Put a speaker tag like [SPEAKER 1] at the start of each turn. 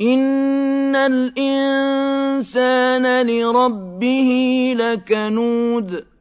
[SPEAKER 1] إِنَّ الْإِنسَانَ لِرَبِّهِ لَكَنُودٌ